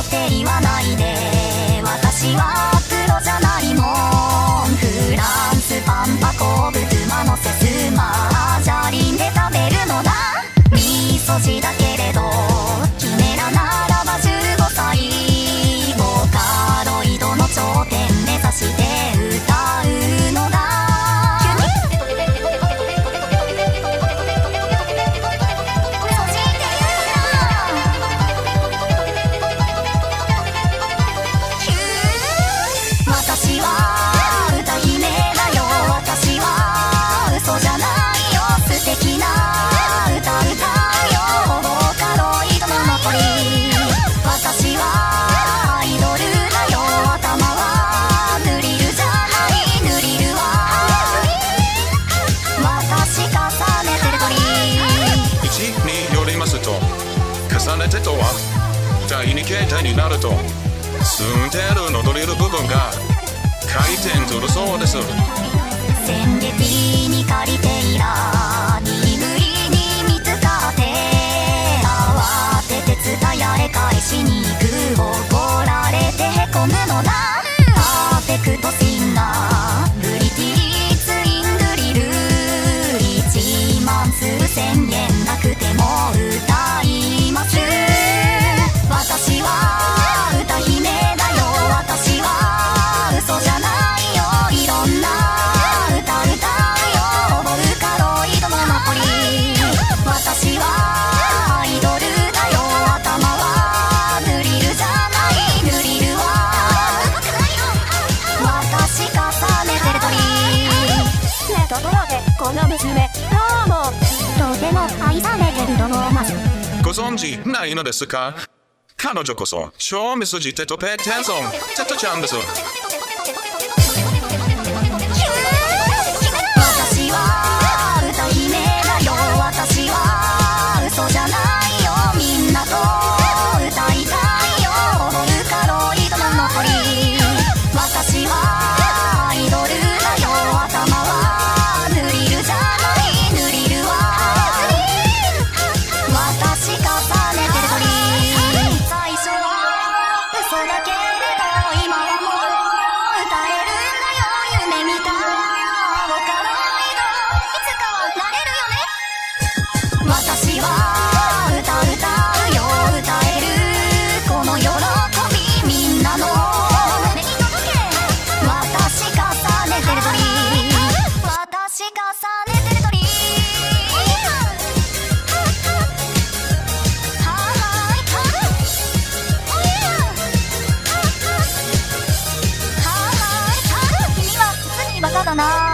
って言わないで状態になると住んでるのドリル部分が回転するそうです戦撃に借りていら DVD に見つかって慌てて伝え返しに行く怒られてへこむのだパーフェクトシンナーブリティツインドリル1万数千円なくても歌いこの娘どうもとても愛されてると思います。ご存知ないのですか？彼女こそ超ミスジテトペテンソン。テトちゃんです。な。